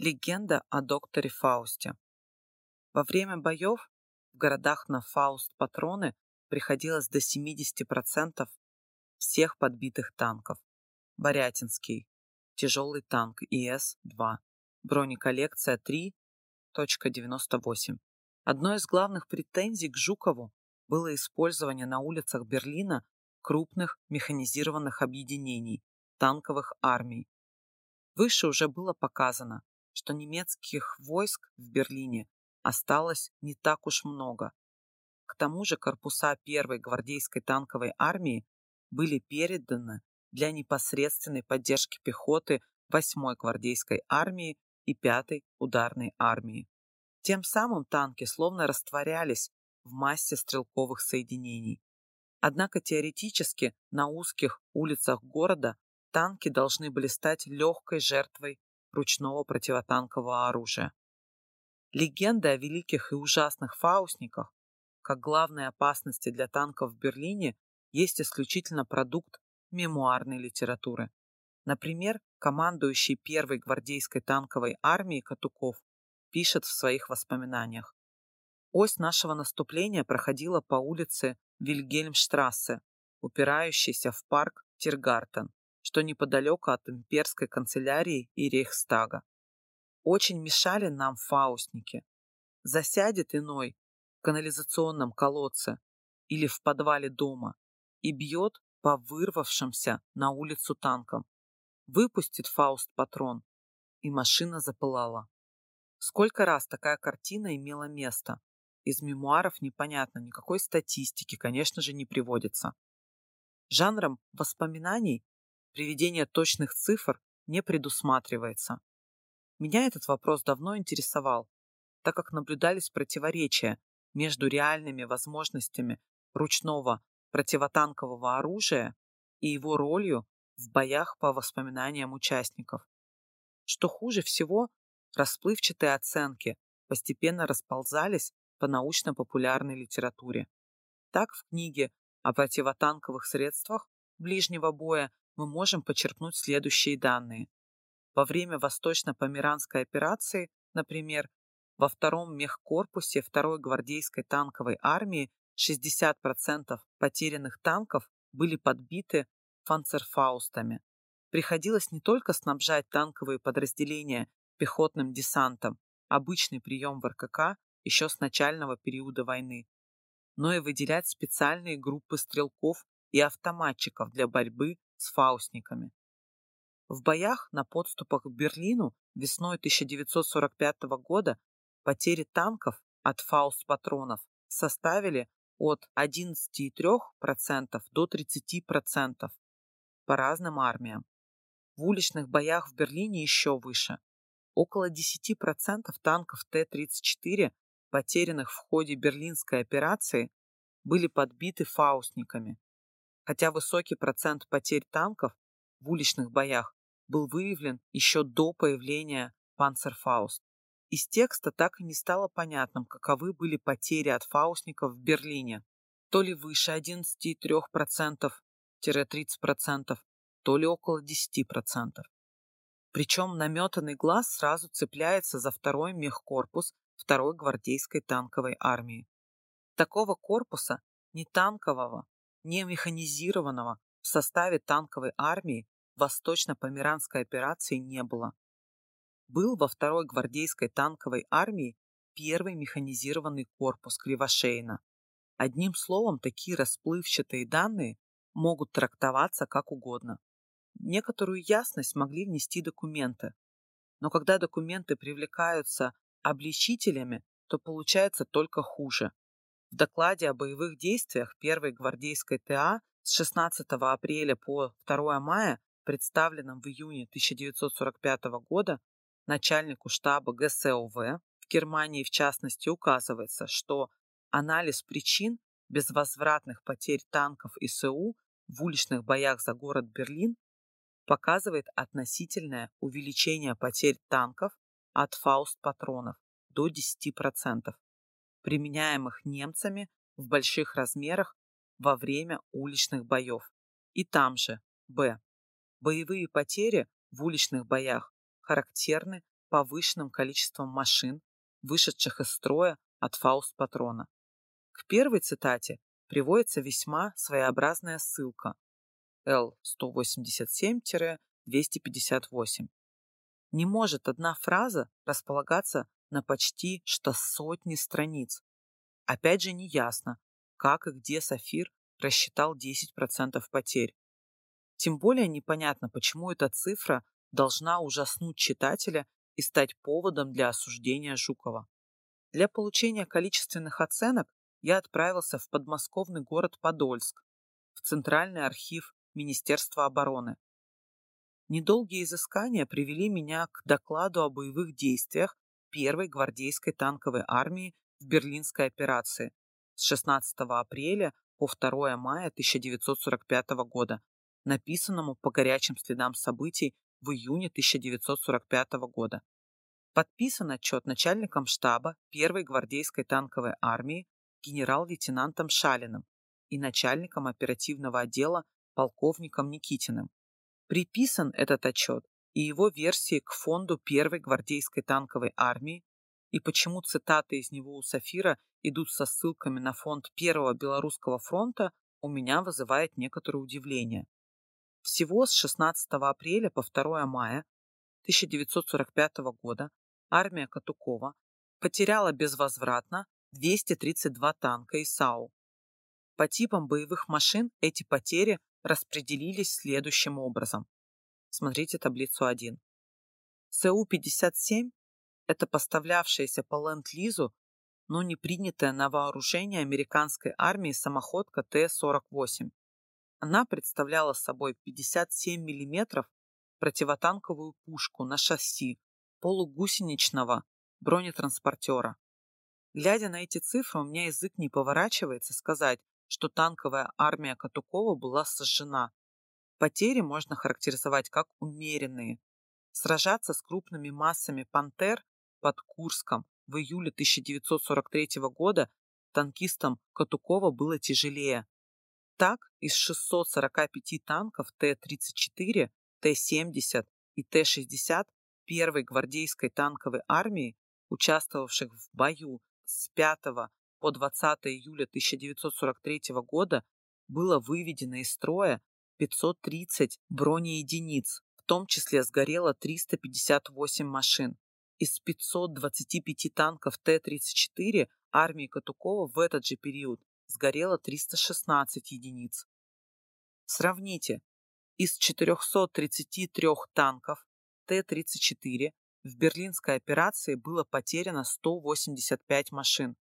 Легенда о докторе Фаусте. Во время боев в городах на Фауст-патроны приходилось до 70% всех подбитых танков. Борятинский. Тяжелый танк ИС-2. Бронеколлекция 3.98. Одной из главных претензий к Жукову было использование на улицах Берлина крупных механизированных объединений танковых армий. Выше уже было показано, что немецких войск в Берлине осталось не так уж много. К тому же корпуса первой гвардейской танковой армии были переданы для непосредственной поддержки пехоты 8-й гвардейской армии и 5-й ударной армии. Тем самым танки словно растворялись в массе стрелковых соединений. Однако теоретически на узких улицах города танки должны были стать легкой жертвой ручного противотанкового оружия. Легенда о великих и ужасных фаустниках, как главной опасности для танков в Берлине, есть исключительно продукт мемуарной литературы. Например, командующий первой гвардейской танковой армией Катуков пишет в своих воспоминаниях. Ось нашего наступления проходила по улице Вильгельмштрассе, упирающейся в парк Тиргартен что неподалеку от имперской канцелярии и Рейхстага. Очень мешали нам фаустники. Засядет иной в канализационном колодце или в подвале дома и бьет по вырвавшимся на улицу танкам. Выпустит Фауст патрон, и машина запылала. Сколько раз такая картина имела место? Из мемуаров непонятно, никакой статистики, конечно же, не приводится. Жанром воспоминаний Приведение точных цифр не предусматривается. Меня этот вопрос давно интересовал, так как наблюдались противоречия между реальными возможностями ручного противотанкового оружия и его ролью в боях по воспоминаниям участников. Что хуже всего, расплывчатые оценки постепенно расползались по научно-популярной литературе. Так в книге о противотанковых средствах ближнего боя мы можем почерпнуть следующие данные. Во время Восточно-Померанской операции, например, во втором мехкорпусе второй гвардейской танковой армии 60% потерянных танков были подбиты фанцерфаустами. Приходилось не только снабжать танковые подразделения пехотным десантом, обычный прием в РКК еще с начального периода войны, но и выделять специальные группы стрелков и автоматчиков для борьбы с фаустниками. В боях на подступах к Берлину весной 1945 года потери танков от фауст-патронов составили от 11,3% до 30% по разным армиям. В уличных боях в Берлине еще выше. Около 10% танков Т-34, потерянных в ходе Берлинской операции, были подбиты фаустниками хотя высокий процент потерь танков в уличных боях был выявлен еще до появления Панцерфауст. Из текста так и не стало понятным, каковы были потери от фаустников в Берлине. То ли выше 11,3%-30%, то ли около 10%. Причем наметанный глаз сразу цепляется за второй мехкорпус второй гвардейской танковой армии. Такого корпуса, не танкового, не механизированного в составе танковой армии Восточно-Померанской операции не было. Был во второй гвардейской танковой армии первый механизированный корпус Кривошейна. Одним словом, такие расплывчатые данные могут трактоваться как угодно. Некоторую ясность могли внести документы, но когда документы привлекаются обличителями, то получается только хуже. В докладе о боевых действиях первой гвардейской ТА с 16 апреля по 2 мая, представленном в июне 1945 года начальнику штаба ГСОВ в Германии в частности указывается, что анализ причин безвозвратных потерь танков и СУ в уличных боях за город Берлин показывает относительное увеличение потерь танков от фауст-патронов до 10% применяемых немцами в больших размерах во время уличных боев. И там же, б. Боевые потери в уличных боях характерны повышенным количеством машин, вышедших из строя от фауст-патрона. К первой цитате приводится весьма своеобразная ссылка L187-258. Не может одна фраза располагаться на почти что сотни страниц. Опять же неясно, как и где Сафир рассчитал 10% потерь. Тем более непонятно, почему эта цифра должна ужаснуть читателя и стать поводом для осуждения Жукова. Для получения количественных оценок я отправился в подмосковный город Подольск, в Центральный архив Министерства обороны. Недолгие изыскания привели меня к докладу о боевых действиях первой гвардейской танковой армии в Берлинской операции с 16 апреля по 2 мая 1945 года, написанному по горячим следам событий в июне 1945 года. Подписан отчет начальником штаба первой гвардейской танковой армии генерал-лейтенантом Шалиным и начальником оперативного отдела полковником Никитиным. Приписан этот отчет и его версии к фонду первой гвардейской танковой армии, и почему цитаты из него у Сафира идут со ссылками на фонд Первого Белорусского фронта, у меня вызывает некоторое удивление. Всего с 16 апреля по 2 мая 1945 года армия Катукова потеряла безвозвратно 232 танка и САУ. По типам боевых машин эти потери распределились следующим образом. Смотрите таблицу 1. СУ-57 – это поставлявшаяся по Ленд-Лизу, но не принятая на вооружение американской армии самоходка Т-48. Она представляла собой 57 мм противотанковую пушку на шасси полугусеничного бронетранспортера. Глядя на эти цифры, у меня язык не поворачивается сказать, что танковая армия Катукова была сожжена. Потери можно характеризовать как умеренные. Сражаться с крупными массами «Пантер» под Курском в июле 1943 года танкистам Катукова было тяжелее. Так, из 645 танков Т-34, Т-70 и Т-60 первой гвардейской танковой армии, участвовавших в бою с 5 по 20 июля 1943 года, было выведено из строя 530 бронеединиц, в том числе сгорело 358 машин. Из 525 танков Т-34 армии Катукова в этот же период сгорело 316 единиц. Сравните, из 433 танков Т-34 в берлинской операции было потеряно 185 машин.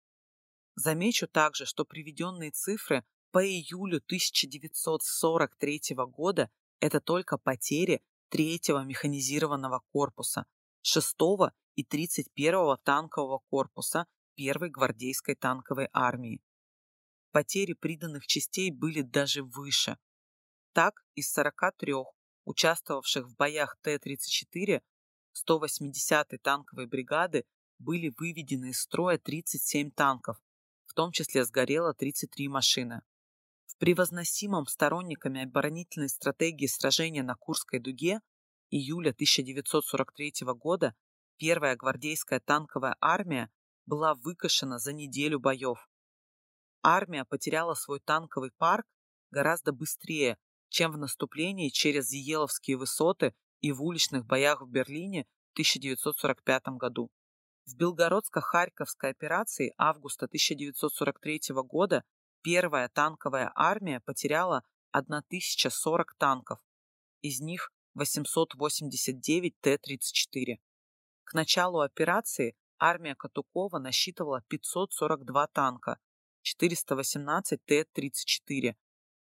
Замечу также, что приведенные цифры по июлю 1943 года это только потери 3-го механизированного корпуса, 6-го и 31-го танкового корпуса 1-й гвардейской танковой армии. Потери приданных частей были даже выше. Так, из 43 участвовавших в боях Т-34 180-й танковой бригады были выведены из строя 37 танков, в том числе сгорело 33 машины. Превозносимом сторонниками оборонительной стратегии сражения на Курской дуге июля 1943 года первая гвардейская танковая армия была выкашена за неделю боев. Армия потеряла свой танковый парк гораздо быстрее, чем в наступлении через Зиеловские высоты и в уличных боях в Берлине в 1945 году. В Белгородско-Харьковской операции августа 1943 года первая танковая армия потеряла 1040 танков, из них 889 Т-34. К началу операции армия Катукова насчитывала 542 танка, 418 Т-34,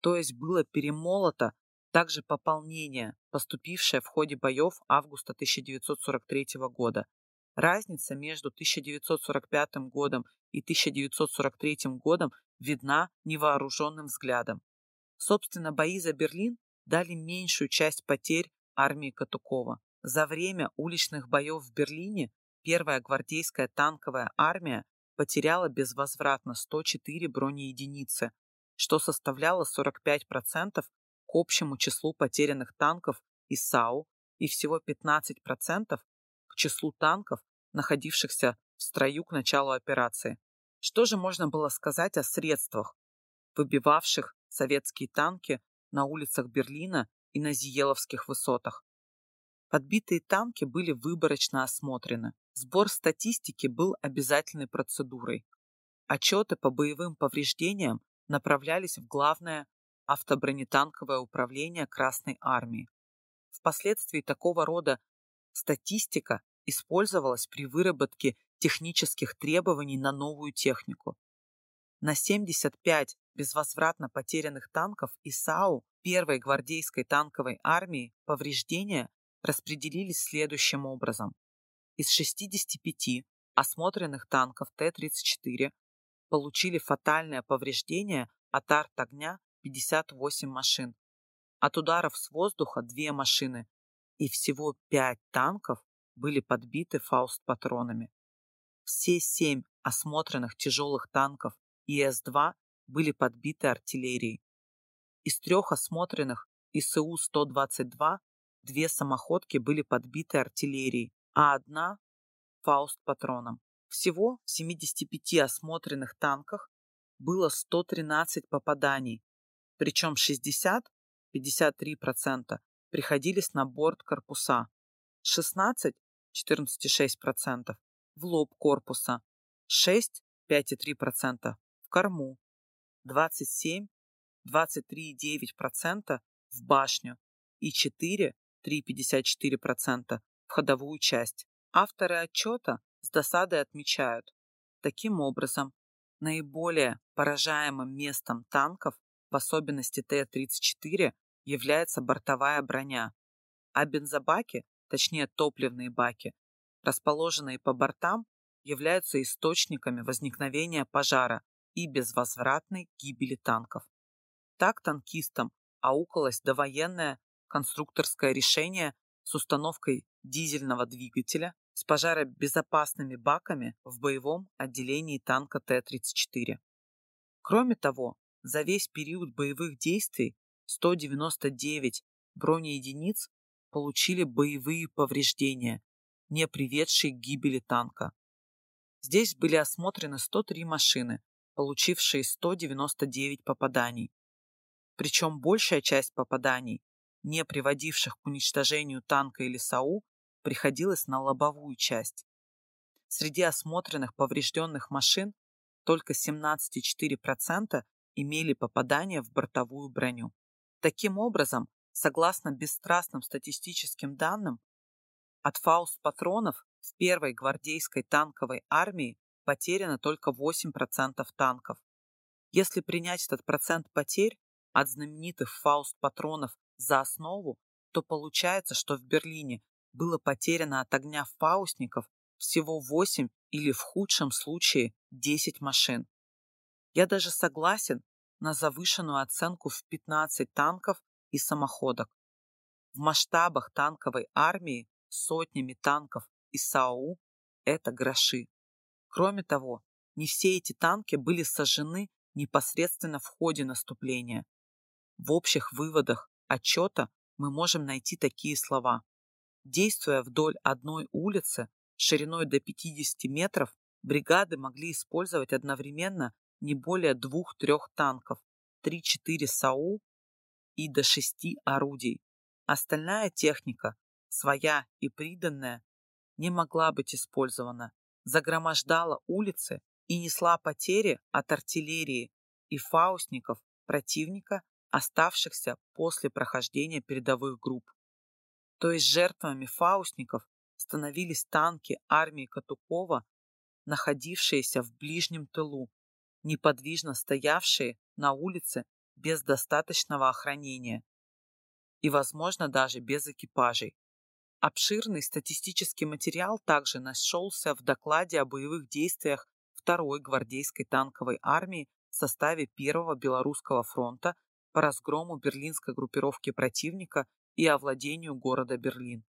то есть было перемолото также пополнение, поступившее в ходе боев августа 1943 года. Разница между 1945 годом и 1943 годом видна невооруженным взглядом. Собственно, бои за Берлин дали меньшую часть потерь армии Катукова. За время уличных боев в Берлине первая гвардейская танковая армия потеряла безвозвратно 104 бронеединицы, что составляло 45% к общему числу потерянных танков и САУ и всего 15% к числу танков, находившихся в строю к началу операции. Что же можно было сказать о средствах, выбивавших советские танки на улицах Берлина и на Зиеловских высотах? Подбитые танки были выборочно осмотрены. Сбор статистики был обязательной процедурой. Отчеты по боевым повреждениям направлялись в главное автобронетанковое управление Красной Армии. Впоследствии такого рода статистика использовалась при выработке технических требований на новую технику. На 75 безвозвратно потерянных танков ИСАУ первой гвардейской танковой армии повреждения распределились следующим образом. Из 65 осмотренных танков Т-34 получили фатальное повреждение от арт-огня 58 машин, от ударов с воздуха 2 машины, и всего 5 танков были подбиты фауст-патронами. Все 7 осмотренных тяжелых танков ИС-2 были подбиты артиллерией. Из трех осмотренных ИСУ-122 две самоходки были подбиты артиллерией, а одна – фауст-патроном. Всего в 75 осмотренных танках было 113 попаданий, причем 60, 53% приходились на борт корпуса, 16, 14,6% в лоб корпуса, 6, 5,3% в корму, 27, 23,9% в башню. И 4, 3,54% в ходовую часть. Авторы отчета с досадой отмечают, таким образом, наиболее поражаемым местом танков, в особенности Т-34, является бортовая броня, а бензобаки, точнее топливные баки, расположенные по бортам, являются источниками возникновения пожара и безвозвратной гибели танков. Так танкистам аукалось довоенное конструкторское решение с установкой дизельного двигателя с пожаробезопасными баками в боевом отделении танка Т-34. Кроме того, за весь период боевых действий 199 бронеединиц получили боевые повреждения, не приведшие к гибели танка. Здесь были осмотрены 103 машины, получившие 199 попаданий. Причем большая часть попаданий, не приводивших к уничтожению танка или САУ, приходилась на лобовую часть. Среди осмотренных поврежденных машин только 17,4% имели попадание в бортовую броню. Таким образом, согласно бесстрастным статистическим данным, от фауст-патронов в первой гвардейской танковой армии потеряно только 8% танков. Если принять этот процент потерь от знаменитых фауст-патронов за основу, то получается, что в Берлине было потеряно от огня фаустников всего 8 или в худшем случае 10 машин. Я даже согласен на завышенную оценку в 15 танков и самоходок. В масштабах танковой армии сотнями танков и САУ это гроши. Кроме того, не все эти танки были сожжены непосредственно в ходе наступления. В общих выводах отчета мы можем найти такие слова. Действуя вдоль одной улицы шириной до 50 метров, бригады могли использовать одновременно не более двух-трех танков, 3-4 САУ и до 6 орудий. Остальная техника, своя и приданная, не могла быть использована, загромождала улицы и несла потери от артиллерии и фаустников противника, оставшихся после прохождения передовых групп. То есть жертвами фаустников становились танки армии Катукова, находившиеся в ближнем тылу, неподвижно стоявшие на улице без достаточного охранения и, возможно, даже без экипажей. Обширный статистический материал также нашелся в докладе о боевых действиях Второй гвардейской танковой армии в составе Первого Белорусского фронта по разгрому берлинской группировки противника и овладению города Берлин.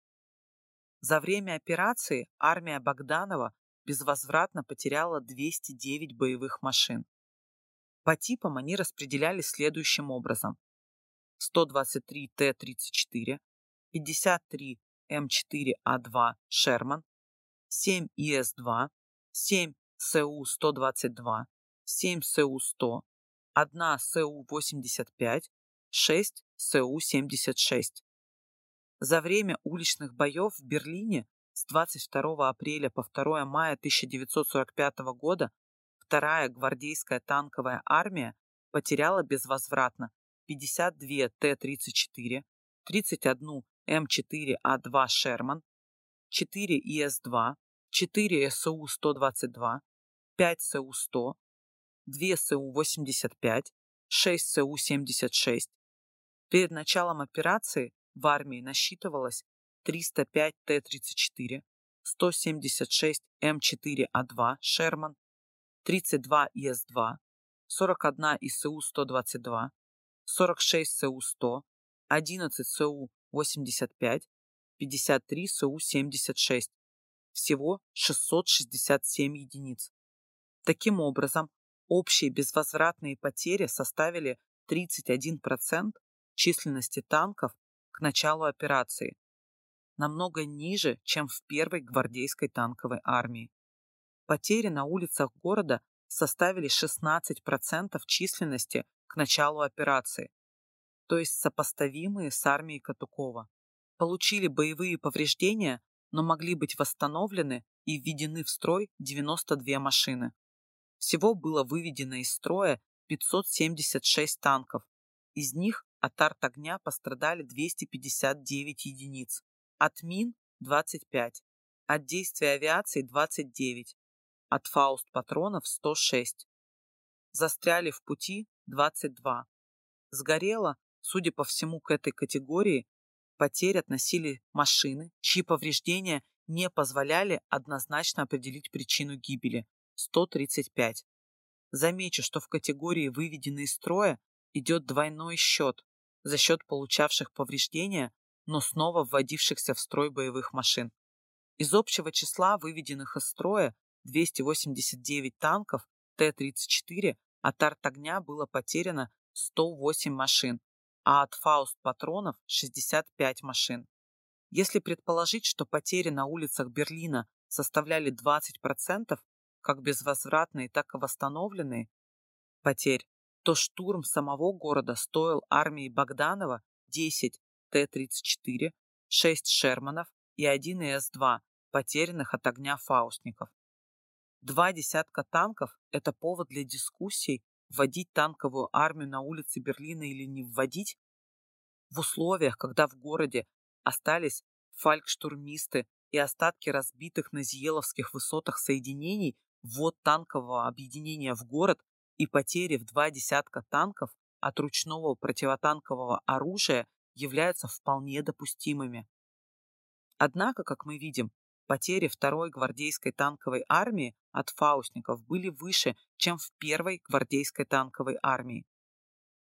За время операции армия Богданова безвозвратно потеряла 209 боевых машин. По типам они распределялись следующим образом. 123 Т-34, 53 М4А2 «Шерман», 7 ИС-2, 7 СУ-122, 7 СУ-100, 1 СУ-85, 6 СУ-76. За время уличных боев в Берлине с 22 апреля по 2 мая 1945 года вторая гвардейская танковая армия потеряла безвозвратно 52 Т-34, 31 М4А2 «Шерман», 4 ИС-2, 4 СУ-122, 5 СУ-100, 2 СУ-85, 6 СУ-76. Перед началом операции в армии насчитывалось 305 Т-34, 176 М4А2 «Шерман», 32 ИС-2, 41 ИСУ-122, 46 СУ-100, 11 СУ-85, 53 СУ-76. Всего 667 единиц. Таким образом, общие безвозвратные потери составили 31% численности танков к началу операции, намного ниже, чем в первой гвардейской танковой армии. Потери на улицах города составили 16% численности к началу операции, то есть сопоставимые с армией Катукова. Получили боевые повреждения, но могли быть восстановлены и введены в строй 92 машины. Всего было выведено из строя 576 танков. Из них от арт-огня пострадали 259 единиц, от мин – 25, от действия авиации – 29, от фауст-патронов 106. Застряли в пути 22. Сгорело, судя по всему, к этой категории потерь относили машины, чьи повреждения не позволяли однозначно определить причину гибели – 135. Замечу, что в категории «выведены из строя» идет двойной счет за счет получавших повреждения, но снова вводившихся в строй боевых машин. Из общего числа выведенных из строя 289 танков Т-34 от арт-огня было потеряно 108 машин, а от фауст-патронов 65 машин. Если предположить, что потери на улицах Берлина составляли 20%, как безвозвратные, так и восстановленные потерь, то штурм самого города стоил армии Богданова 10 Т-34, 6 Шерманов и 1 ИС-2, потерянных от огня фаустников. Два десятка танков – это повод для дискуссий, вводить танковую армию на улицы Берлина или не вводить. В условиях, когда в городе остались фалькштурмисты и остатки разбитых на Зиеловских высотах соединений, ввод танкового объединения в город и потери в два десятка танков от ручного противотанкового оружия являются вполне допустимыми. Однако, как мы видим, Потери второй гвардейской танковой армии от фаустников были выше, чем в первой гвардейской танковой армии.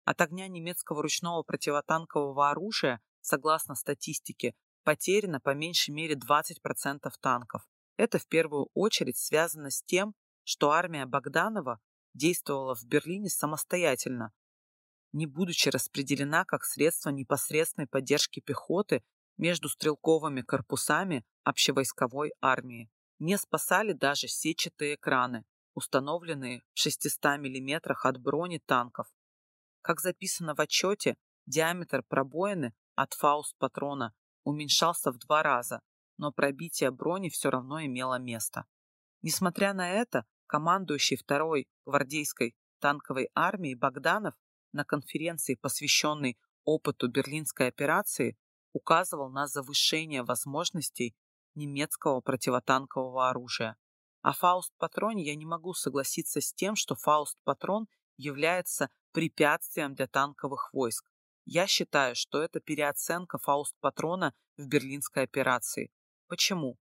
От огня немецкого ручного противотанкового оружия, согласно статистике, потеряно по меньшей мере 20% танков. Это в первую очередь связано с тем, что армия Богданова действовала в Берлине самостоятельно, не будучи распределена как средство непосредственной поддержки пехоты между стрелковыми корпусами общевойсковой армии. Не спасали даже сетчатые экраны, установленные в 600 мм от брони танков. Как записано в отчете, диаметр пробоины от фауст-патрона уменьшался в два раза, но пробитие брони все равно имело место. Несмотря на это, командующий второй гвардейской танковой армией Богданов на конференции, посвященной опыту Берлинской операции, указывал на завышение возможностей немецкого противотанкового оружия. О Фауст-патроне я не могу согласиться с тем, что Фауст-патрон является препятствием для танковых войск. Я считаю, что это переоценка Фауст-патрона в берлинской операции. Почему?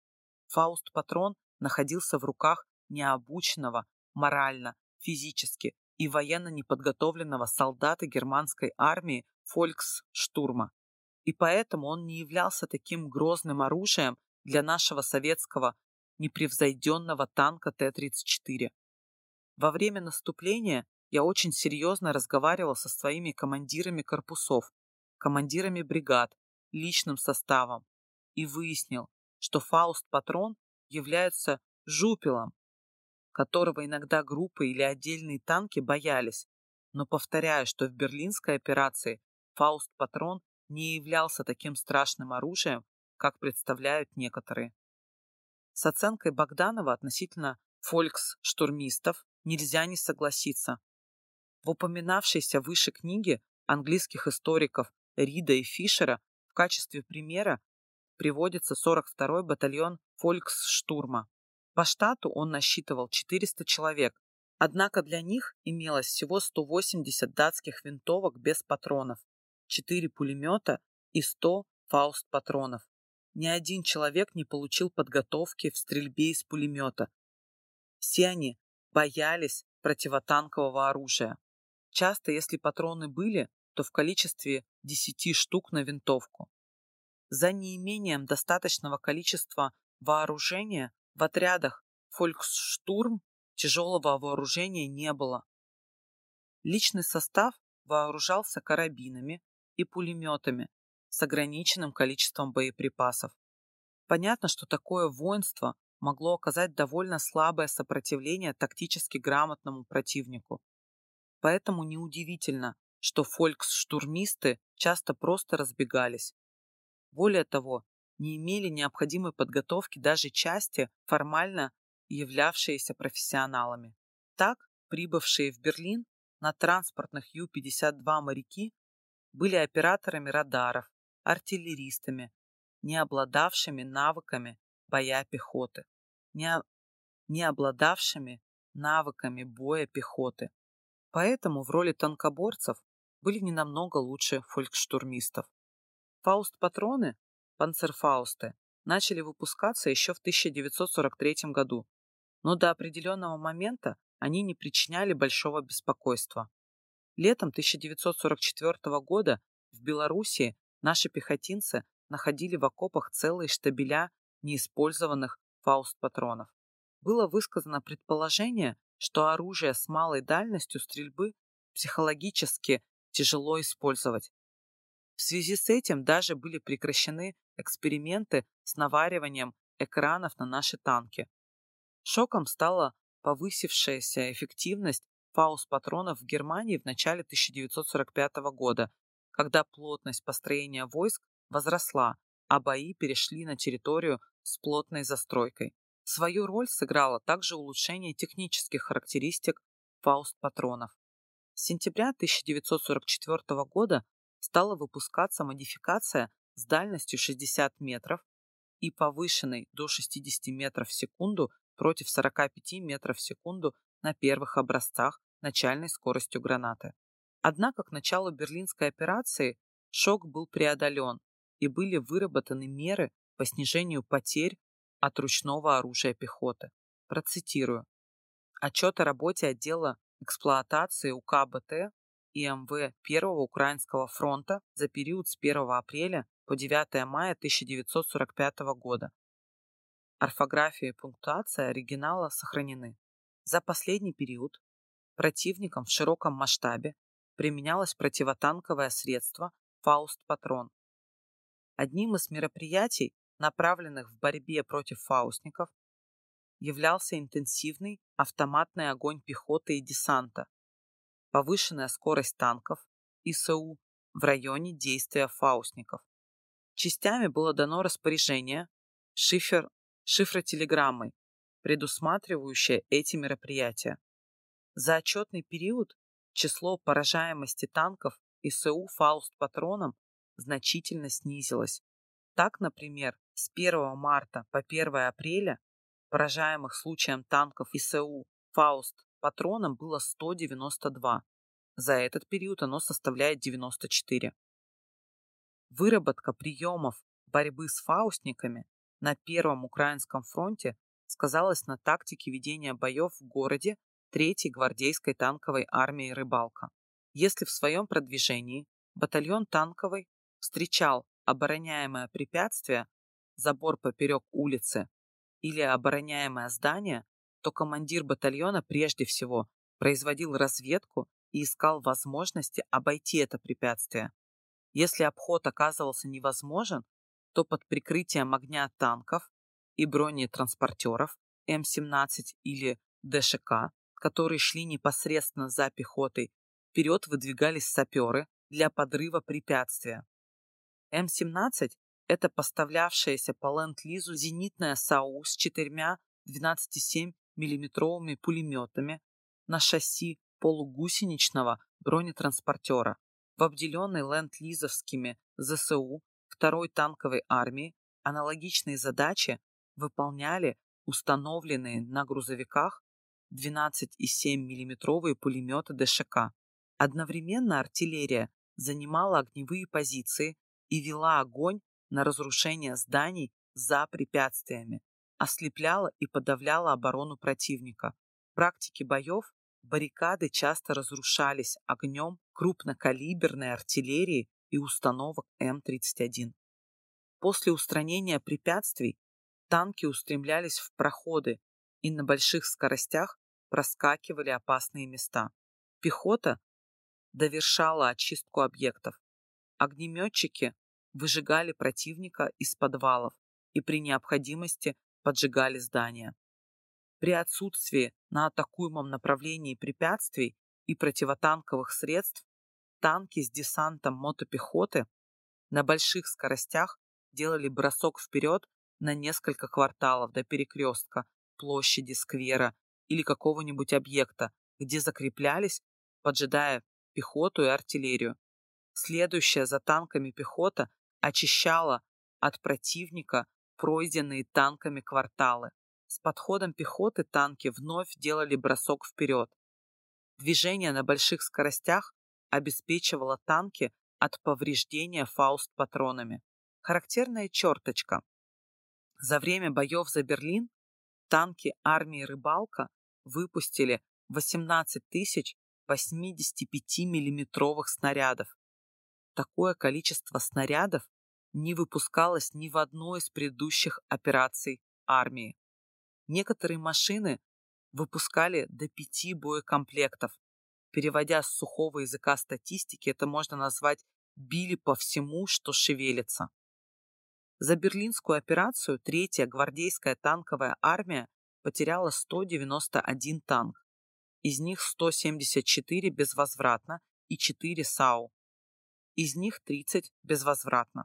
Фауст-патрон находился в руках необученного морально, физически и военно неподготовленного солдата германской армии Фольксштурма и поэтому он не являлся таким грозным оружием для нашего советского непревзойденного танка Т-34. Во время наступления я очень серьезно разговаривал со своими командирами корпусов, командирами бригад, личным составом. и выяснил, что Фауст-патрон является жупелом, которого иногда группы или отдельные танки боялись. Но повторяю, что в берлинской операции Фауст-патрон не являлся таким страшным оружием, как представляют некоторые. С оценкой Богданова относительно фолькс-штурмистов нельзя не согласиться. В упоминавшейся выше книге английских историков Рида и Фишера в качестве примера приводится 42-й батальон фольксштурма. По штату он насчитывал 400 человек, однако для них имелось всего 180 датских винтовок без патронов, 4 пулемета и 100 фауст-патронов. Ни один человек не получил подготовки в стрельбе из пулемета. Все они боялись противотанкового оружия. Часто, если патроны были, то в количестве 10 штук на винтовку. За неимением достаточного количества вооружения в отрядах «Фольксштурм» тяжелого вооружения не было. Личный состав вооружался карабинами и пулеметами с ограниченным количеством боеприпасов. Понятно, что такое воинство могло оказать довольно слабое сопротивление тактически грамотному противнику. Поэтому неудивительно, что фольксштурмисты часто просто разбегались. Более того, не имели необходимой подготовки даже части, формально являвшиеся профессионалами. Так, прибывшие в Берлин на транспортных Ю-52 моряки были операторами радаров, артиллеристами, не обладавшими навыками боя пехоты, не, не обладавшими навыками боя пехоты. Поэтому в роли танкоборцев были не намного лучше фолькштурмистов. Фауст-патроны панцерфаусты начали выпускаться еще в 1943 году, но до определенного момента они не причиняли большого беспокойства. Летом 1944 года в Белоруссии наши пехотинцы находили в окопах целые штабеля неиспользованных фауст-патронов. Было высказано предположение, что оружие с малой дальностью стрельбы психологически тяжело использовать. В связи с этим даже были прекращены эксперименты с навариванием экранов на наши танки. Шоком стала повысившаяся эффективность фаус-патронов в Германии в начале 1945 года, когда плотность построения войск возросла, а бои перешли на территорию с плотной застройкой. Свою роль сыграло также улучшение технических характеристик фауст-патронов. С сентября 1944 года стала выпускаться модификация с дальностью 60 метров и повышенной до 60 метров в секунду против 45 метров в секунду на первых образцах начальной скоростью гранаты. Однако к началу Берлинской операции шок был преодолен и были выработаны меры по снижению потерь от ручного оружия пехоты. Процитирую. Отчет о работе отдела эксплуатации УК-БТ и МВ Первого Украинского фронта за период с 1 апреля по 9 мая 1945 года. Орфография и пунктуация оригинала сохранены. За последний период противником в широком масштабе применялось противотанковое средство «Фауст-патрон». Одним из мероприятий, направленных в борьбе против фаустников, являлся интенсивный автоматный огонь пехоты и десанта, повышенная скорость танков ИСУ в районе действия фаустников. Частями было дано распоряжение шифер, шифротелеграммой, предусматривающее эти мероприятия. За отчетный период число поражаемости танков ИСУ «Фауст-патроном» значительно снизилось. Так, например, с 1 марта по 1 апреля поражаемых случаем танков ИСУ «Фауст» патроном было 192. За этот период оно составляет 94. Выработка приемов борьбы с фаустниками на Первом Украинском фронте сказалась на тактике ведения боев в городе 3-й гвардейской танковой армии «Рыбалка». Если в своем продвижении батальон танковый встречал обороняемое препятствие, забор поперек улицы или обороняемое здание, то командир батальона прежде всего производил разведку и искал возможности обойти это препятствие. Если обход оказывался невозможен, то под прикрытием огня танков и бронетранспортеров М-17 или ДШК, которые шли непосредственно за пехотой, вперед выдвигались саперы для подрыва препятствия. М-17 – это поставлявшаяся по ленд-лизу зенитная САУ с четырьмя 12,7 миллиметровыми пулеметами на шасси полугусеничного бронетранспортера в обделенной ленд-лизовскими ЗСУ второй танковой армии аналогичные задачи выполняли установленные на грузовиках 12,7 миллиметровые пулеметы ДШК. Одновременно артиллерия занимала огневые позиции и вела огонь на разрушение зданий за препятствиями, ослепляла и подавляла оборону противника. В практике боев баррикады часто разрушались огнем крупнокалиберной артиллерии и установок М-31. После устранения препятствий танки устремлялись в проходы и на больших скоростях проскакивали опасные места. Пехота довершала очистку объектов. Огнеметчики выжигали противника из подвалов и при необходимости поджигали здания. При отсутствии на атакуемом направлении препятствий и противотанковых средств танки с десантом мотопехоты на больших скоростях делали бросок вперед на несколько кварталов до перекрестка, площади, сквера или какого-нибудь объекта, где закреплялись, поджидая пехоту и артиллерию. Следующая за танками пехота очищала от противника пройденные танками кварталы. С подходом пехоты танки вновь делали бросок вперед. Движение на больших скоростях обеспечивало танки от повреждения фауст патронами. Характерная черточка. За время боев за Берлин танки армии «Рыбалка» выпустили 18 тысяч 85-миллиметровых снарядов. Такое количество снарядов не выпускалось ни в одной из предыдущих операций армии. Некоторые машины выпускали до пяти боекомплектов. Переводя с сухого языка статистики, это можно назвать «били по всему, что шевелится». За Берлинскую операцию Третья гвардейская танковая армия потеряла 191 танк. Из них 174 безвозвратно и 4 САУ. Из них 30 безвозвратно.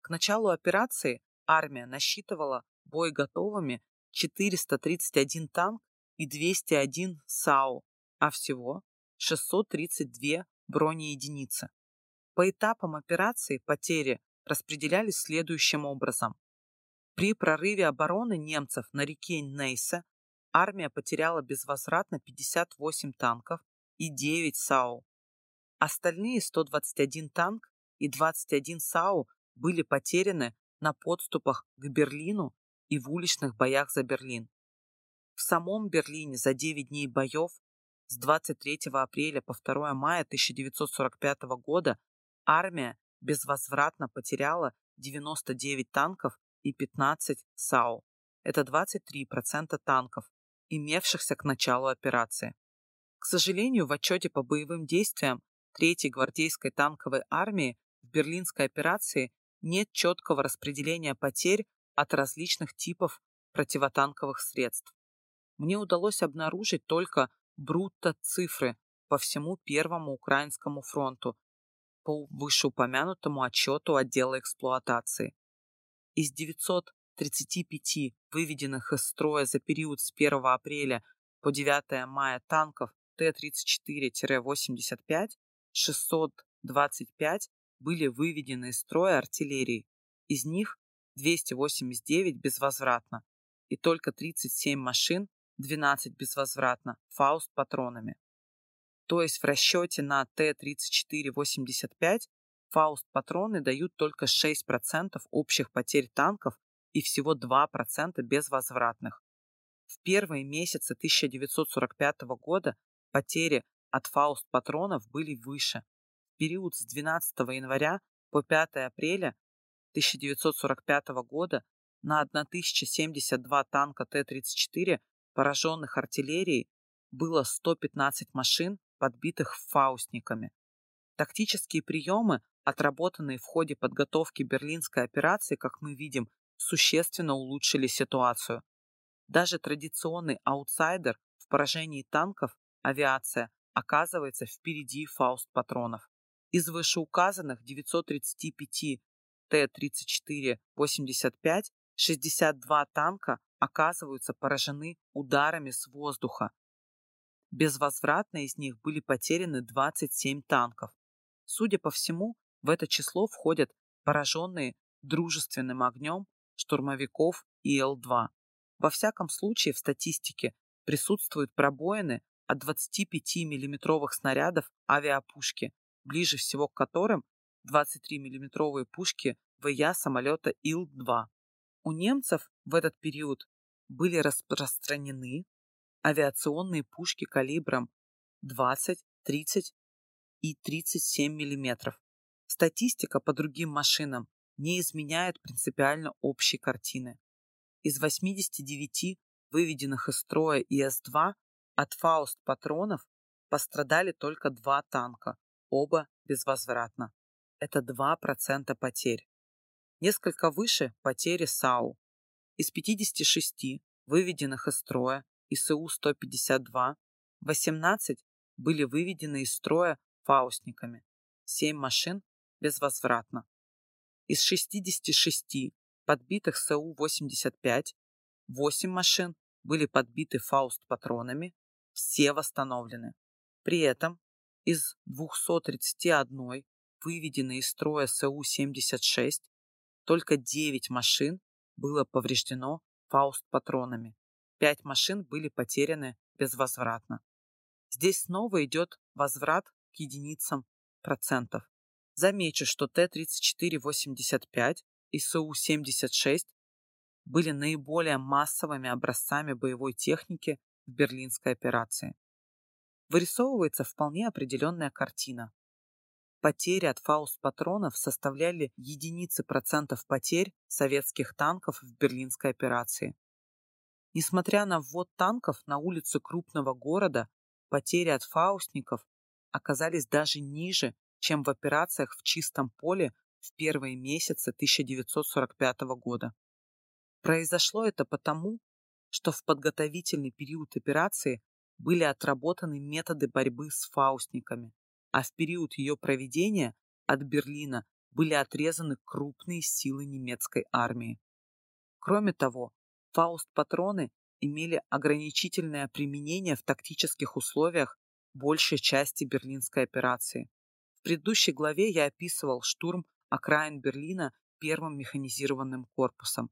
К началу операции армия насчитывала боеготовыми 431 танк и 201 САУ, а всего 632 бронеединицы. По этапам операции потери распределялись следующим образом. При прорыве обороны немцев на реке Нейсе армия потеряла безвозвратно 58 танков и 9 САУ. Остальные 121 танк и 21 САУ были потеряны на подступах к Берлину и в уличных боях за Берлин. В самом Берлине за 9 дней боев с 23 апреля по 2 мая 1945 года армия безвозвратно потеряла 99 танков и 15 САУ. Это 23% танков, имевшихся к началу операции. К сожалению, в отчете по боевым действиям 3-й гвардейской танковой армии в Берлинской операции нет четкого распределения потерь от различных типов противотанковых средств. Мне удалось обнаружить только брутто-цифры по всему Первому Украинскому фронту по вышеупомянутому отчету отдела эксплуатации. Из 935 выведенных из строя за период с 1 апреля по 9 мая танков Т-34-85 625 были выведены из строя артиллерией. Из них 289 безвозвратно и только 37 машин, 12 безвозвратно, фауст патронами. То есть в расчете на Т-34-85 фауст патроны дают только 6% общих потерь танков и всего 2% безвозвратных. В первые месяцы 1945 года потери от фауст патронов были выше. В период с 12 января по 5 апреля 1945 года на 1072 танка Т-34, пораженных артиллерией, было 115 машин, подбитых фаустниками. Тактические приемы отработанные в ходе подготовки берлинской операции, как мы видим, существенно улучшили ситуацию. Даже традиционный аутсайдер в поражении танков, авиация, оказывается впереди фауст-патронов. Из вышеуказанных 935 Т-34-85 62 танка оказываются поражены ударами с воздуха. Безвозвратно из них были потеряны 27 танков. Судя по всему, в это число входят пораженные дружественным огнем штурмовиков ИЛ-2. Во всяком случае, в статистике присутствуют пробоины от 25 миллиметровых снарядов авиапушки, ближе всего к которым 23 миллиметровые пушки ВЯ самолета Ил-2. У немцев в этот период были распространены авиационные пушки калибром 20, 30 и 37 мм. Статистика по другим машинам не изменяет принципиально общей картины. Из 89 выведенных из строя ИС-2 от Фауст патронов пострадали только два танка, оба безвозвратно. Это 2% потерь. Несколько выше потери САУ. Из 56 выведенных из строя ИСУ-152 18 были выведены из строя фаустниками, 7 машин безвозвратно. Из 66 подбитых СУ-85 8 машин были подбиты фауст-патронами, все восстановлены. При этом из 231 выведенной из строя СУ-76 только 9 машин было повреждено фауст-патронами. 5 машин были потеряны безвозвратно. Здесь снова идет возврат к единицам процентов. Замечу, что Т-34-85 и СУ-76 были наиболее массовыми образцами боевой техники в берлинской операции. Вырисовывается вполне определенная картина. Потери от фауст-патронов составляли единицы процентов потерь советских танков в берлинской операции. Несмотря на ввод танков на улицы крупного города, потери от фаустников оказались даже ниже, чем в операциях в чистом поле в первые месяцы 1945 года. Произошло это потому, что в подготовительный период операции были отработаны методы борьбы с фаустниками, а в период ее проведения от Берлина были отрезаны крупные силы немецкой армии. Кроме того, фауст-патроны имели ограничительное применение в тактических условиях большей части берлинской операции. В предыдущей главе я описывал штурм окраин Берлина первым механизированным корпусом.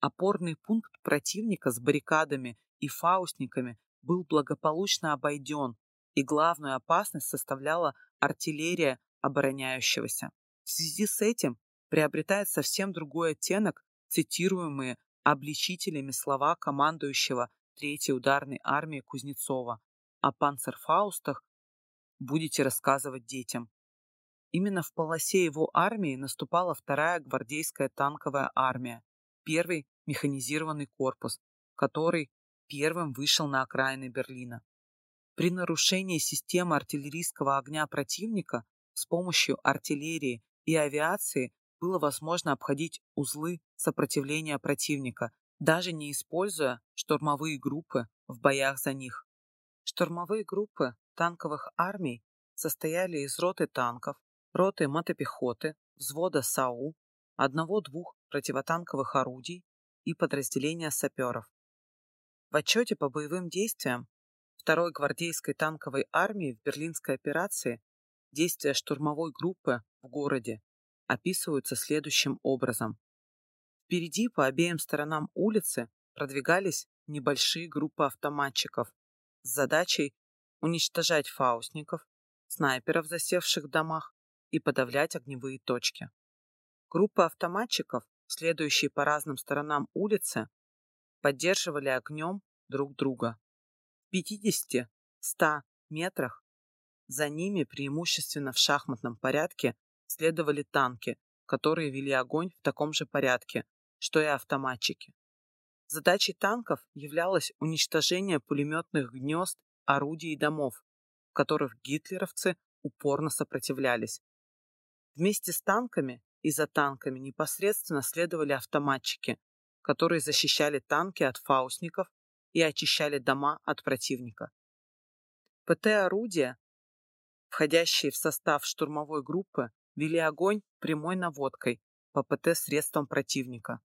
Опорный пункт противника с баррикадами и фаустниками был благополучно обойден, и главную опасность составляла артиллерия обороняющегося. В связи с этим приобретает совсем другой оттенок цитируемые обличителями слова командующего Третьей ударной армии Кузнецова о панцерфаустах будете рассказывать детям. Именно в полосе его армии наступала вторая гвардейская танковая армия, первый механизированный корпус, который первым вышел на окраины Берлина. При нарушении системы артиллерийского огня противника с помощью артиллерии и авиации было возможно обходить узлы сопротивления противника, даже не используя штурмовые группы в боях за них. Штурмовые группы танковых армий состояли из роты танков, роты мотопехоты, взвода САУ, одного-двух противотанковых орудий и подразделения саперов. В отчете по боевым действиям второй гвардейской танковой армии в Берлинской операции действия штурмовой группы в городе описываются следующим образом. Впереди по обеим сторонам улицы продвигались небольшие группы автоматчиков с задачей уничтожать фаустников, снайперов, засевших в домах, и подавлять огневые точки. Группы автоматчиков, следующие по разным сторонам улицы, поддерживали огнем друг друга. В 50-100 метрах за ними преимущественно в шахматном порядке следовали танки, которые вели огонь в таком же порядке, что и автоматчики. Задачей танков являлось уничтожение пулеметных гнезд, орудий и домов, в которых гитлеровцы упорно сопротивлялись. Вместе с танками и за танками непосредственно следовали автоматчики, которые защищали танки от фаустников и очищали дома от противника. ПТ-орудия, входящие в состав штурмовой группы, вели огонь прямой наводкой по ПТ-средствам противника.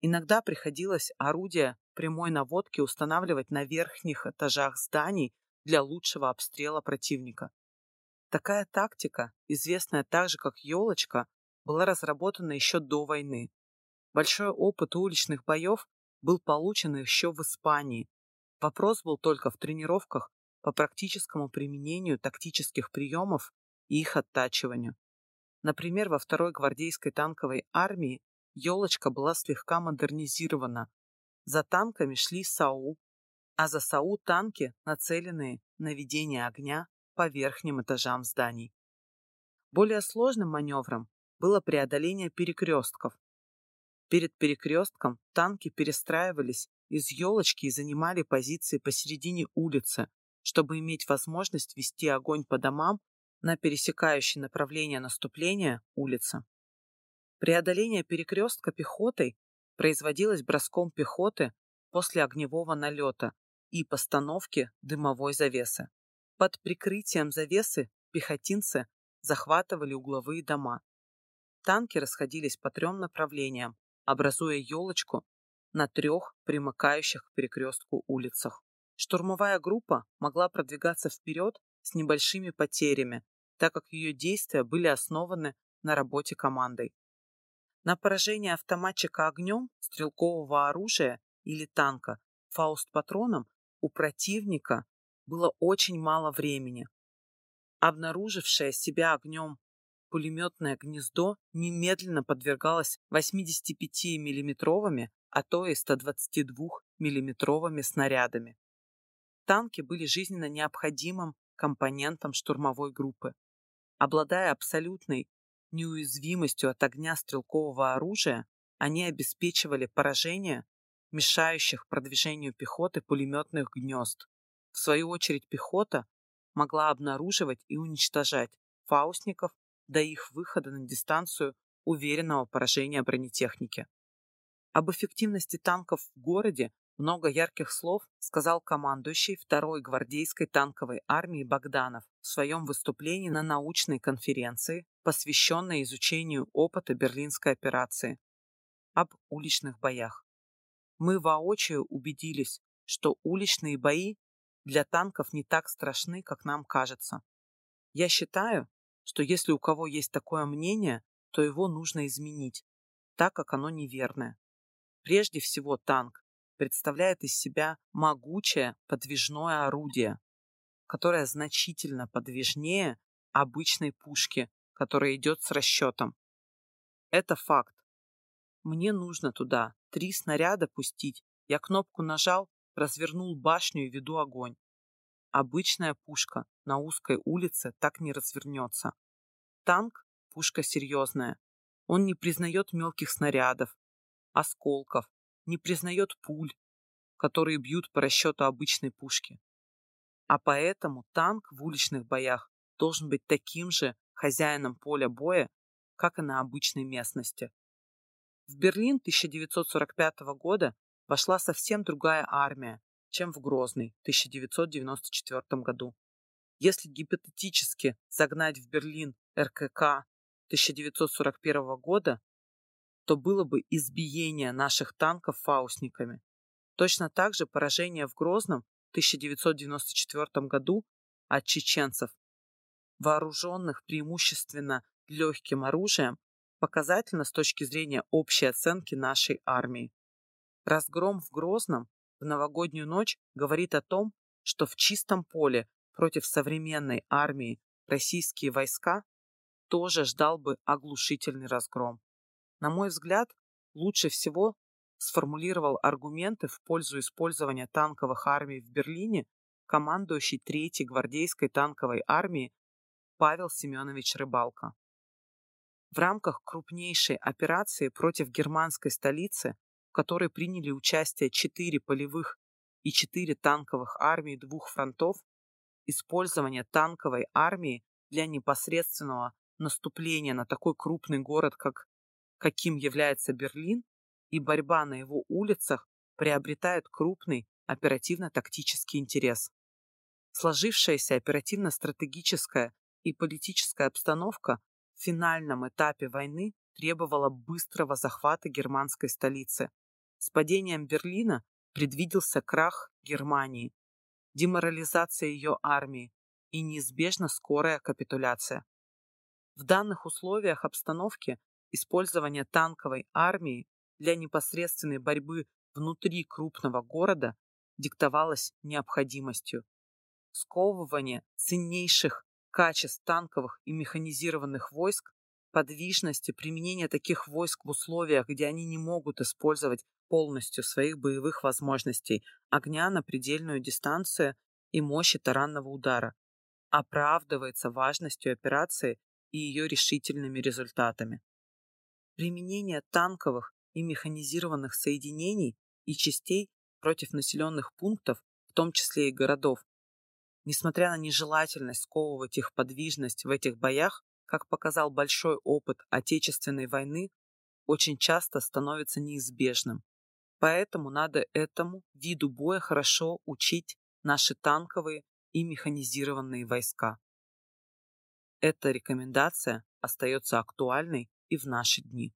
Иногда приходилось орудия прямой наводки устанавливать на верхних этажах зданий для лучшего обстрела противника. Такая тактика, известная также как «елочка», была разработана еще до войны. Большой опыт уличных боев был получен еще в Испании. Вопрос был только в тренировках по практическому применению тактических приемов и их оттачиванию. Например, во второй гвардейской танковой армии елочка была слегка модернизирована. За танками шли САУ, а за САУ танки, нацеленные на ведение огня по верхним этажам зданий. Более сложным маневром было преодоление перекрестков. Перед перекрестком танки перестраивались из елочки и занимали позиции посередине улицы, чтобы иметь возможность вести огонь по домам на пересекающей направление наступления улице. Преодоление перекрестка пехотой производилось броском пехоты после огневого налета и постановки дымовой завесы. Под прикрытием завесы пехотинцы захватывали угловые дома. Танки расходились по трем направлениям, образуя елочку на трех примыкающих к перекрестку улицах. Штурмовая группа могла продвигаться вперед с небольшими потерями, так как ее действия были основаны на работе командой. На поражение автоматчика огнем, стрелкового оружия или танка фауст-патроном у противника было очень мало времени. Обнаружившее себя огнем пулеметное гнездо немедленно подвергалось 85-миллиметровыми, а то и 122-миллиметровыми снарядами. Танки были жизненно необходимым компонентом штурмовой группы. Обладая абсолютной неуязвимостью от огня стрелкового оружия, они обеспечивали поражение мешающих продвижению пехоты пулеметных гнезд. В свою очередь пехота могла обнаруживать и уничтожать фаустников до их выхода на дистанцию уверенного поражения бронетехники. Об эффективности танков в городе много ярких слов сказал командующий второй гвардейской танковой армии Богданов в своем выступлении на научной конференции, посвященной изучению опыта Берлинской операции об уличных боях. Мы воочию убедились, что уличные бои для танков не так страшны, как нам кажется. Я считаю, что если у кого есть такое мнение, то его нужно изменить, так как оно неверное. Прежде всего танк представляет из себя могучее подвижное орудие, которое значительно подвижнее обычной пушки, которая идет с расчетом. Это факт. Мне нужно туда три снаряда пустить. Я кнопку нажал, развернул башню и веду огонь. Обычная пушка на узкой улице так не развернется. Танк – пушка серьезная. Он не признает мелких снарядов, осколков, не признает пуль, которые бьют по расчету обычной пушки. А поэтому танк в уличных боях должен быть таким же хозяином поля боя, как и на обычной местности. В Берлин 1945 года вошла совсем другая армия, чем в Грозный 1994 году. Если гипотетически загнать в Берлин РКК 1941 года, то было бы избиение наших танков фаустниками. Точно так же поражение в Грозном в 1994 году от чеченцев, вооруженных преимущественно легким оружием, показательно с точки зрения общей оценки нашей армии. Разгром в Грозном в новогоднюю ночь говорит о том, что в чистом поле против современной армии российские войска тоже ждал бы оглушительный разгром. На мой взгляд, лучше всего сформулировал аргументы в пользу использования танковых армий в Берлине командующий Третьей гвардейской танковой армии Павел Семенович Рыбалка. В рамках крупнейшей операции против германской столицы, в которой приняли участие четыре полевых и четыре танковых армии двух фронтов, использование танковой армии для непосредственного наступление на такой крупный город, как каким является Берлин, и борьба на его улицах приобретает крупный оперативно-тактический интерес. Сложившаяся оперативно-стратегическая и политическая обстановка в финальном этапе войны требовала быстрого захвата германской столицы. С падением Берлина предвиделся крах Германии, деморализация ее армии и неизбежно скорая капитуляция. В данных условиях обстановки использование танковой армии для непосредственной борьбы внутри крупного города диктовалось необходимостью. Сковывание ценнейших качеств танковых и механизированных войск, подвижности, применение таких войск в условиях, где они не могут использовать полностью своих боевых возможностей, огня на предельную дистанцию и мощи таранного удара, оправдывается важностью операции и ее решительными результатами. Применение танковых и механизированных соединений и частей против населенных пунктов, в том числе и городов, несмотря на нежелательность сковывать их подвижность в этих боях, как показал большой опыт Отечественной войны, очень часто становится неизбежным. Поэтому надо этому виду боя хорошо учить наши танковые и механизированные войска. Эта рекомендация остается актуальной и в наши дни.